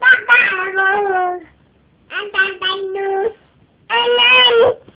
Bác bà rồi. An toàn bay